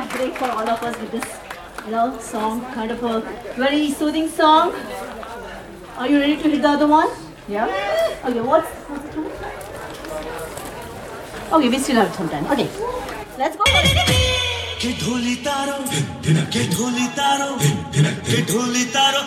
good break for all of us with this, you know, song, kind of a very soothing song. Are you ready to hit the other one? Yeah? Okay, what's, what's the tune? Okay, we still have some time. Okay, let's go. के ढोली तारो के ढोली तारो के ढोली तारो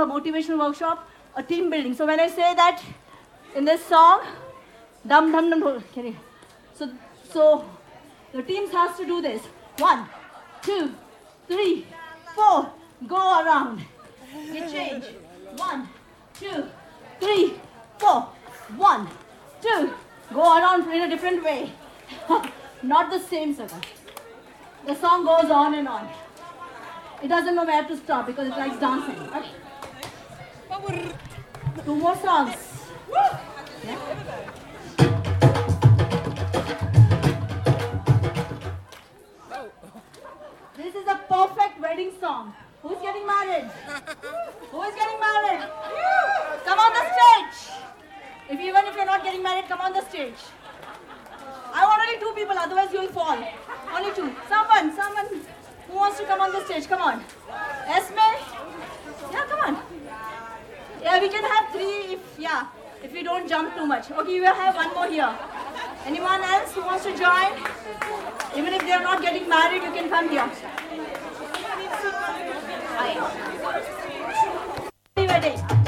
a motivational workshop, a team building. So when I say that in this song, dum dum dum? So so the teams has to do this. One, two, three, four. Go around. You change. One, two, three, four. One, two. Go around in a different way. Not the same circle. The song goes on and on. It doesn't know where to stop because it likes dancing. Okay. Two more songs. This is a perfect wedding song. Who's getting married? Who is getting married? Come on the stage. If even if you're not getting married, come on the stage. I want only two people, otherwise you'll fall. Only two. Someone, someone who wants to come on the stage. Come on. Esme? Yeah, come on. Yeah, we can have three if yeah, if we don't jump too much. Okay, we will have one more here. Anyone else who wants to join? Even if they are not getting married, you can come here. Hi. Ready?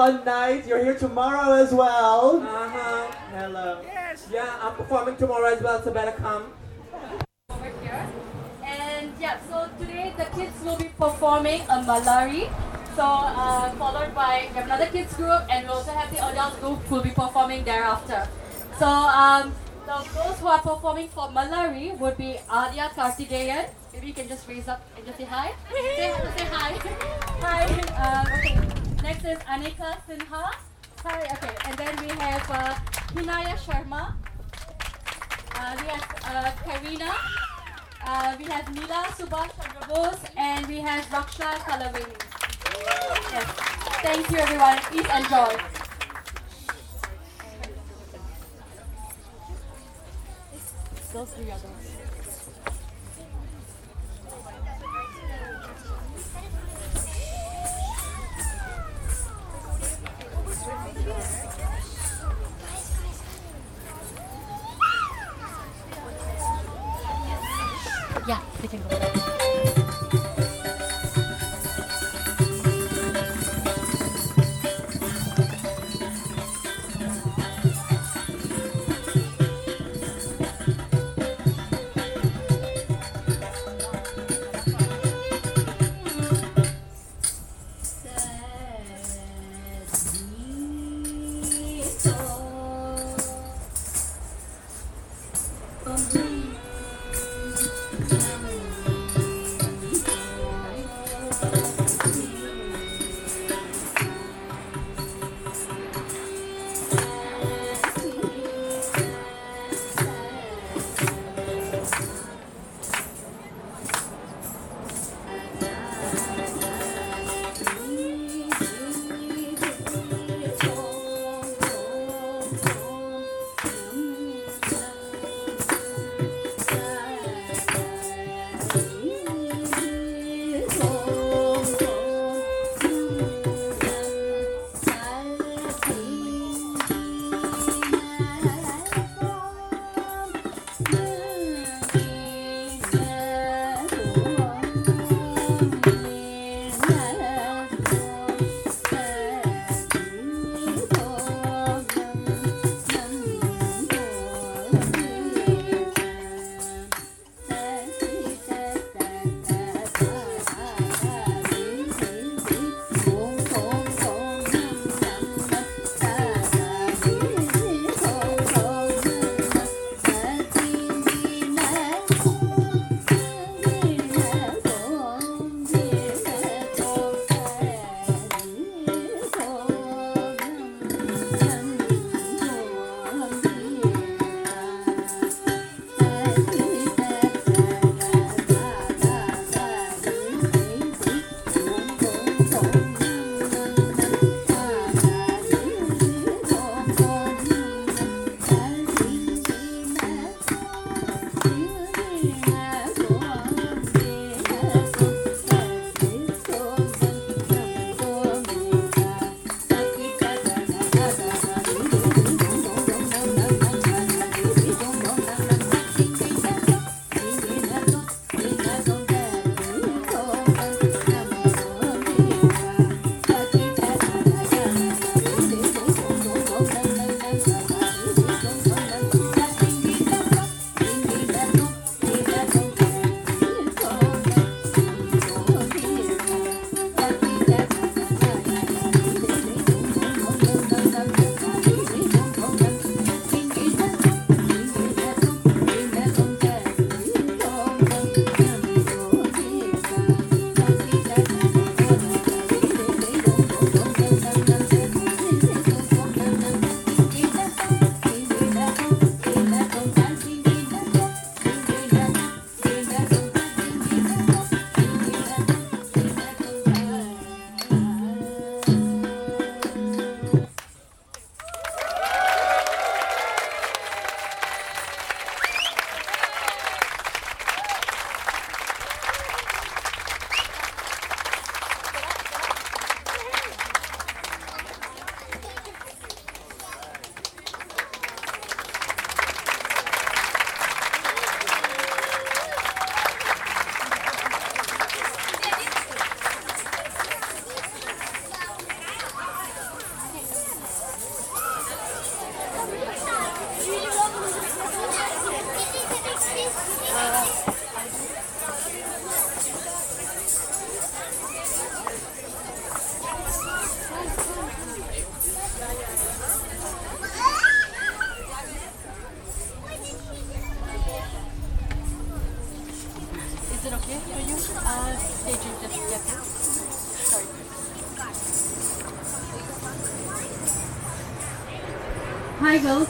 Fun night. You're here tomorrow as well. Uh-huh. Hello. Yes. Yeah, I'm performing tomorrow as well, so better come. over here. And yeah, so today the kids will be performing a Malari. So uh, followed by we have another kids group and we also have the adult group who will be performing thereafter. So um, the, those who are performing for Malari would be Adya Kartigeyan. Maybe you can just raise up and just say hi. say, say hi. hi. Uh, okay. Next is Anika Sinha. Hi. Okay. And then we have uh, Hinaya Sharma. Uh, we have uh, Karina. Uh, we have Neela Subhash Chandra and we have Raksha Kalaveni. Yes. Thank you everyone. Please enjoy. Those three are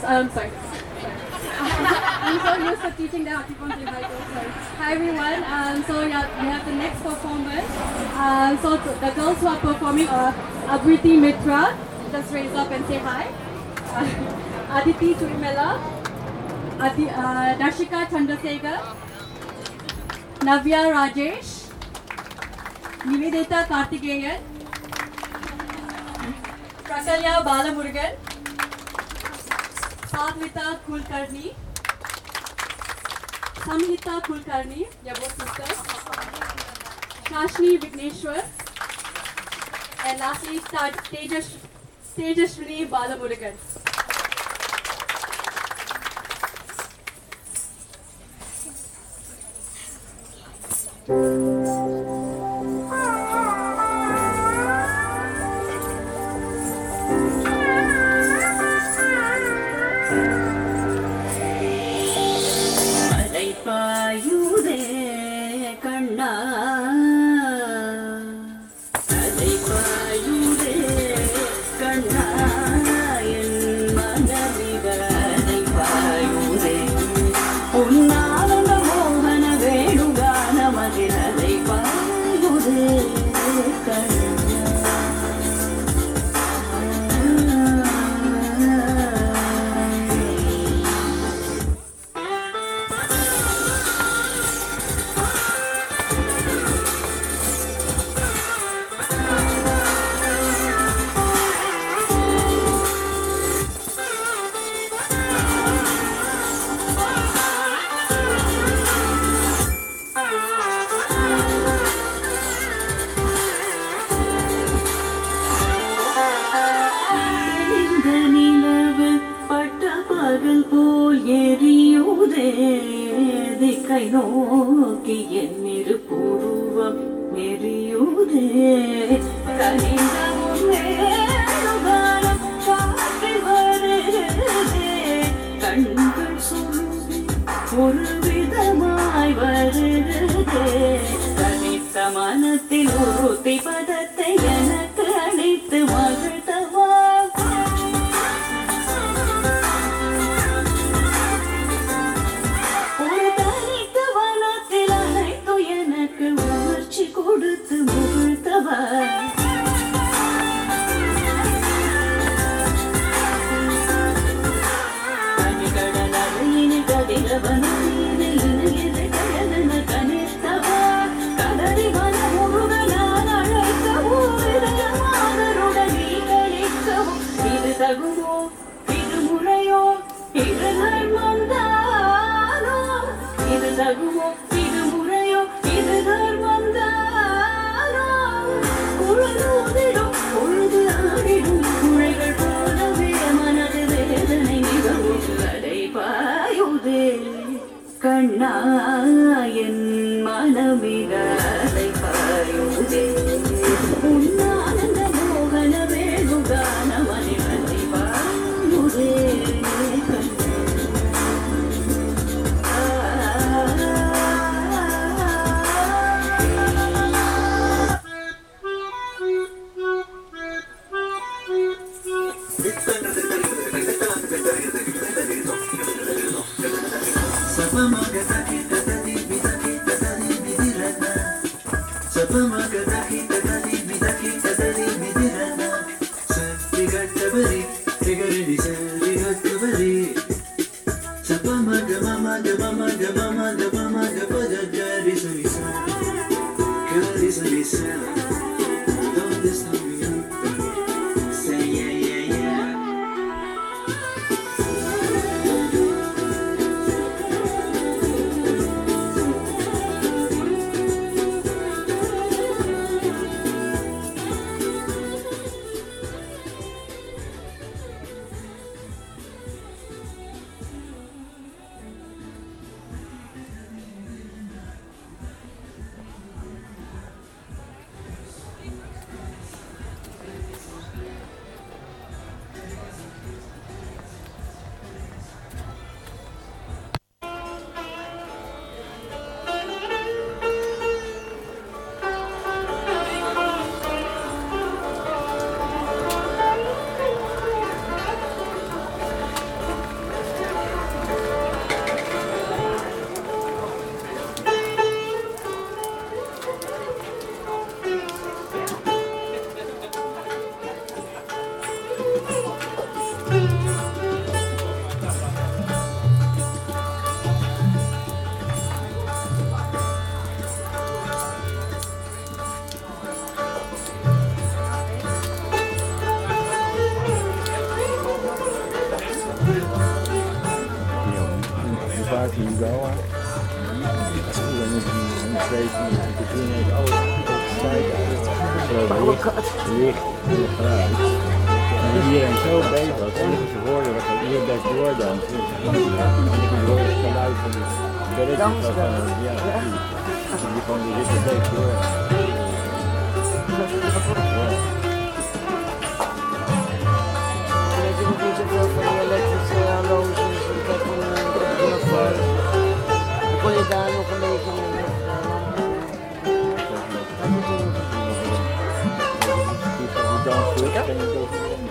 Girls, um, sorry. I'm so used to teaching I keep on saying hi. Everyone, um, so yeah, we have the next performance. Um, so th- the girls who are performing are Abriti Mitra, just raise up and say hi. Uh, Aditi Tuimela, Adi, uh, Dashika Chandrasekhar, Navya Rajesh, Nivedita Karthikeyan, Prakalya Balamurugan, Radhavita Kulkarni. Samhita Kulkarni Shashani Vighneshwar. And lastly Tejaswini Balamurugan Kanna dat dansen. Is wel, uh, ja, ja. Die van die witte beek door. Ik weet nog niet van de. Ik heb een beetje mee. Dat is een beetje. Die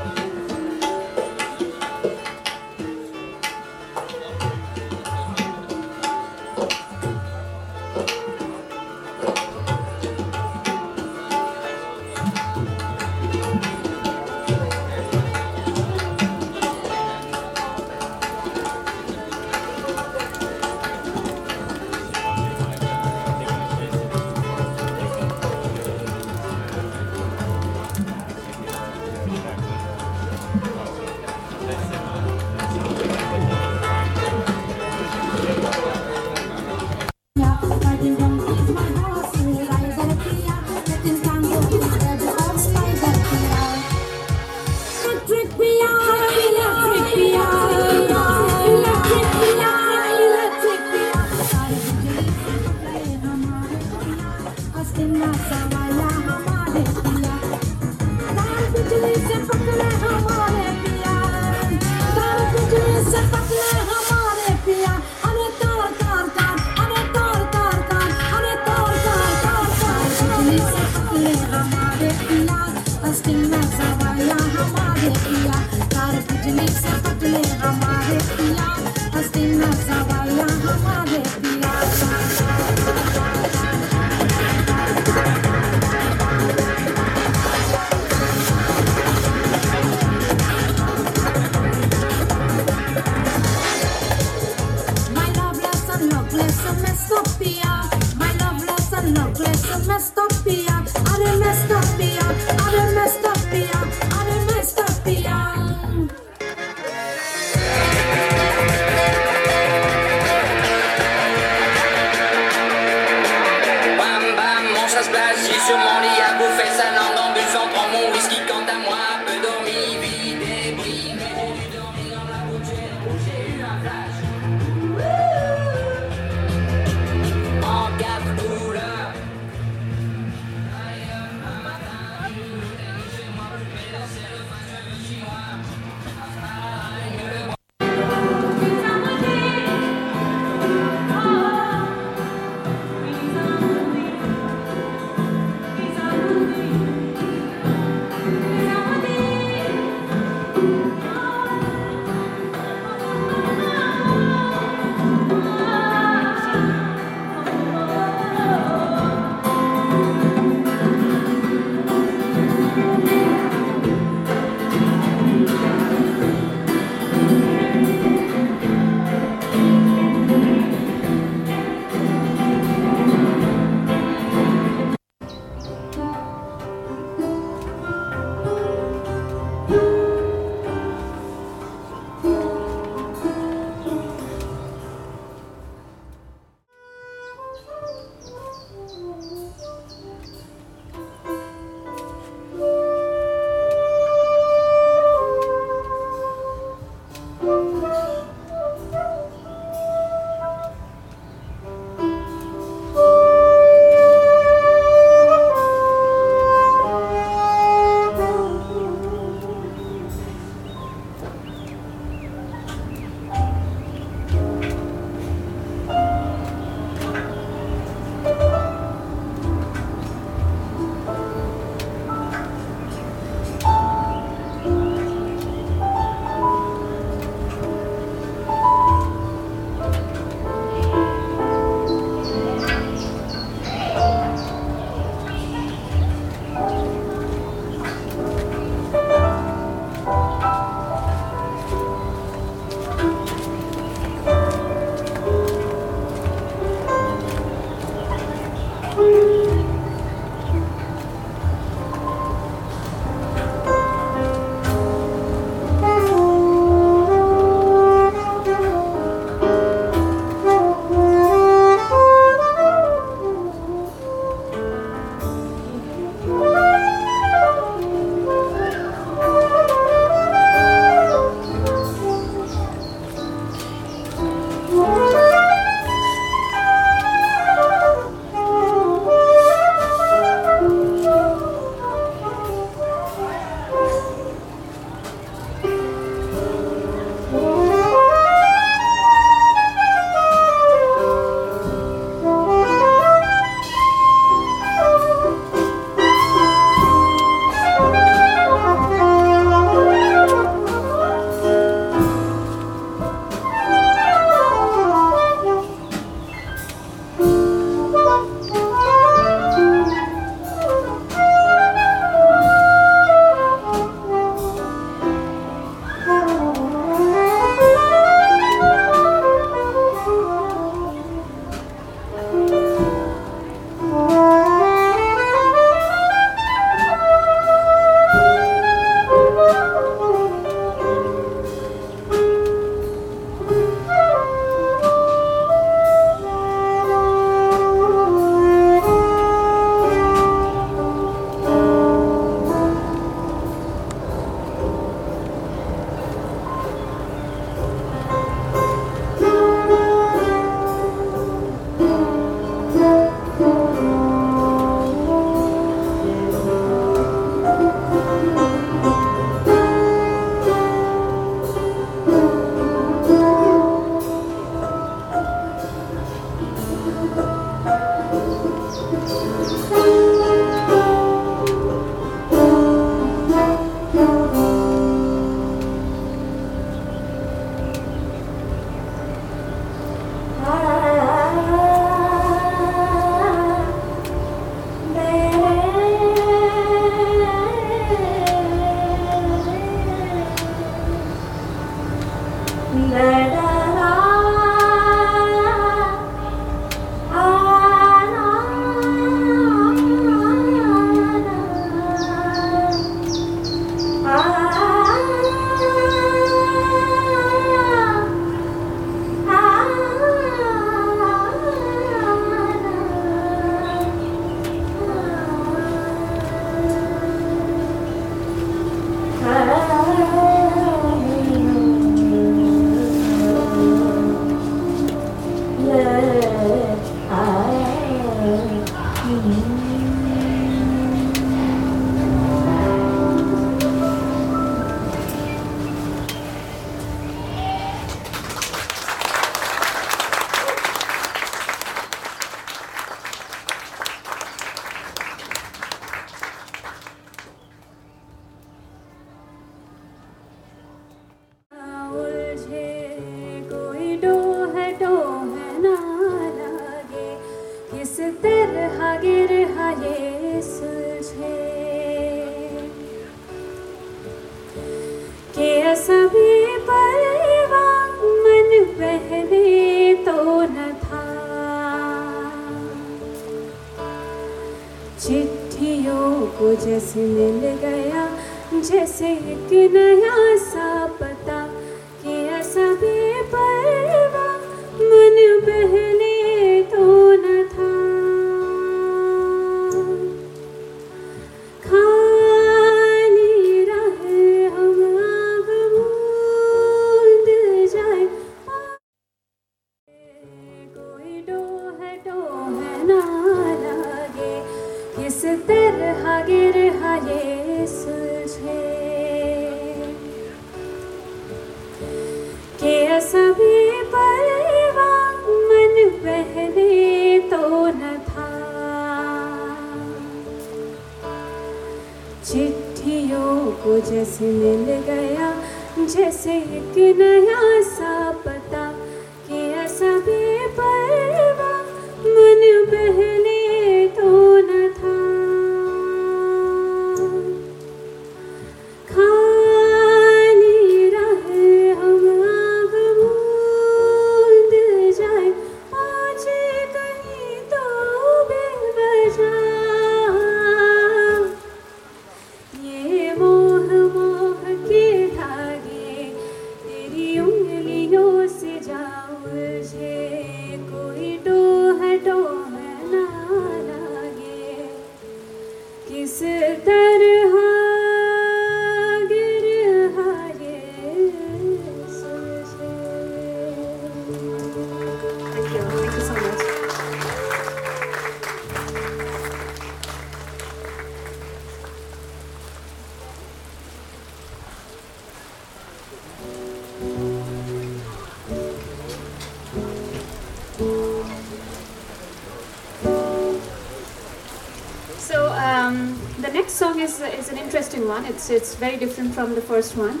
It's, very different from the first one.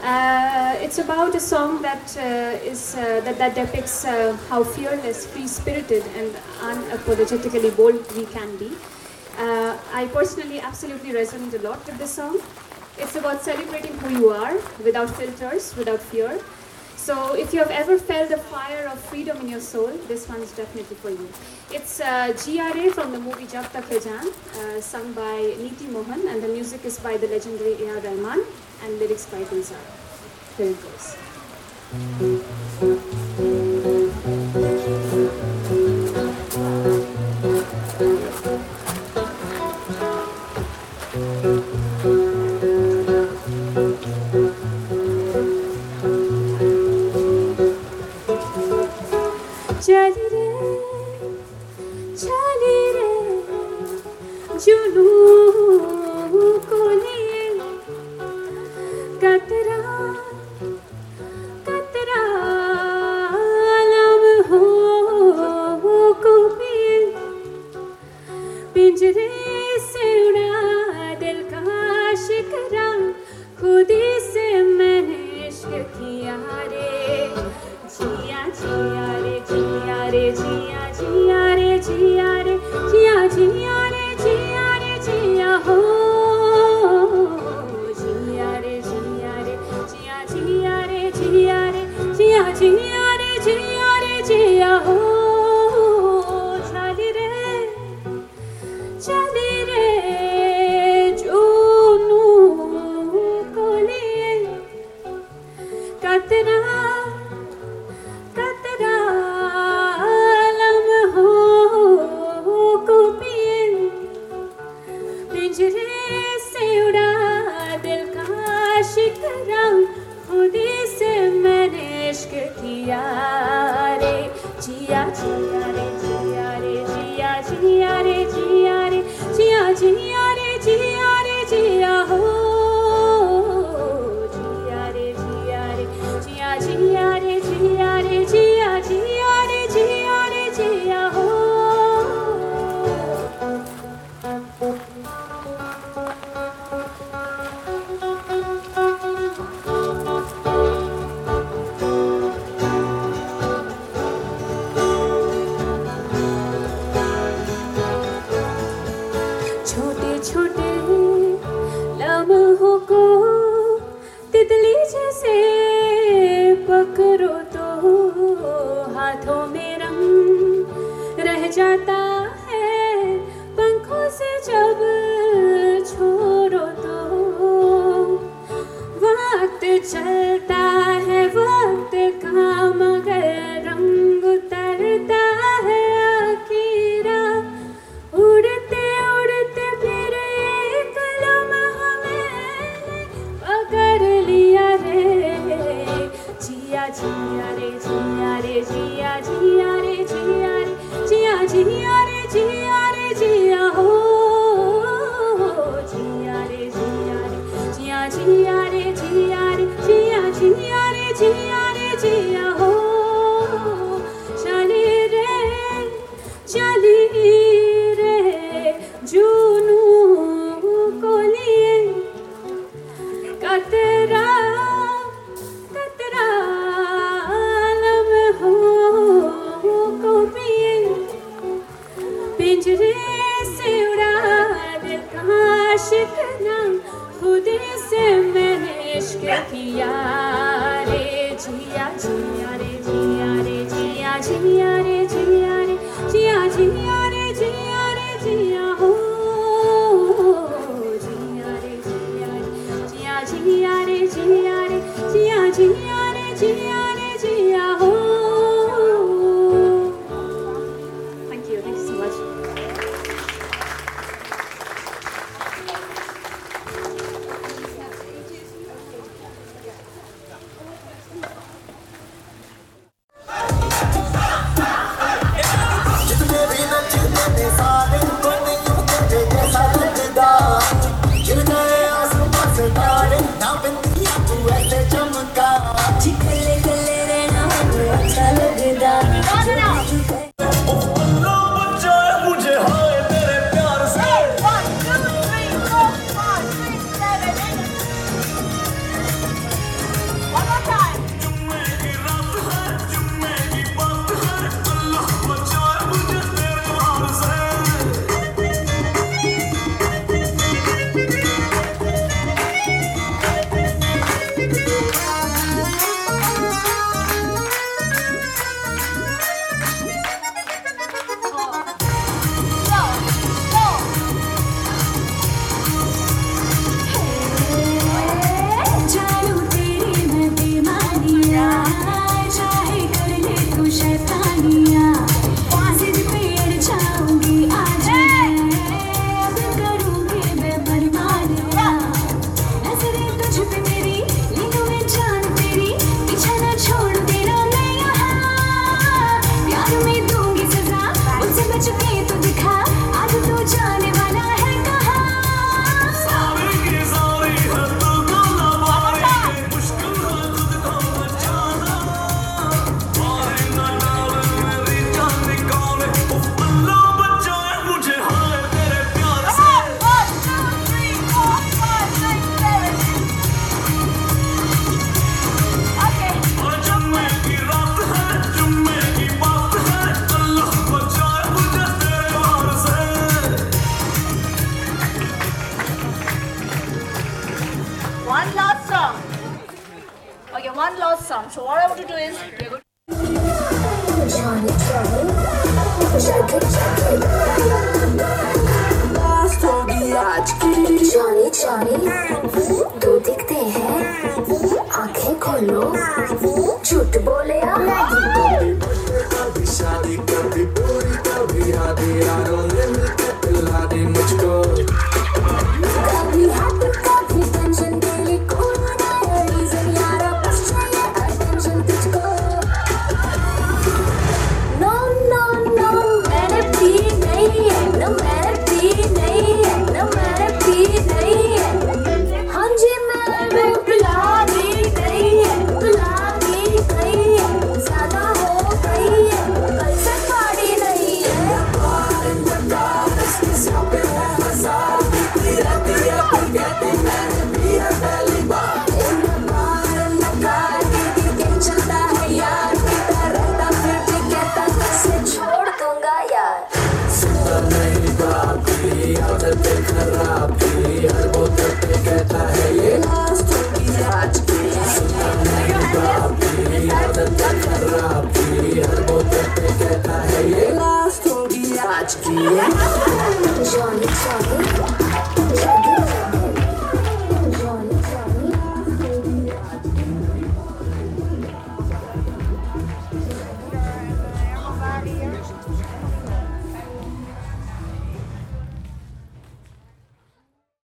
Uh, it's about a song that uh, is uh, that, that depicts uh, how fearless, free-spirited, and unapologetically bold we can be. Uh, I personally absolutely resonate a lot with this song. It's about celebrating who you are without filters, without fear. So if you have ever felt the fire of freedom in your soul, this one is definitely for you. It's uh, Jiya Re from the movie Jab Tak Hai Jaan, uh, sung by Neeti Mohan, and the music is by the legendary A.R. Rahman, and lyrics by Gulzar. Here it goes. पिंजरे से उड़ा, दिल का शिकरा खुदी से मैंने इश्क किया रे। जिया जिया रे जिया रे, जिया।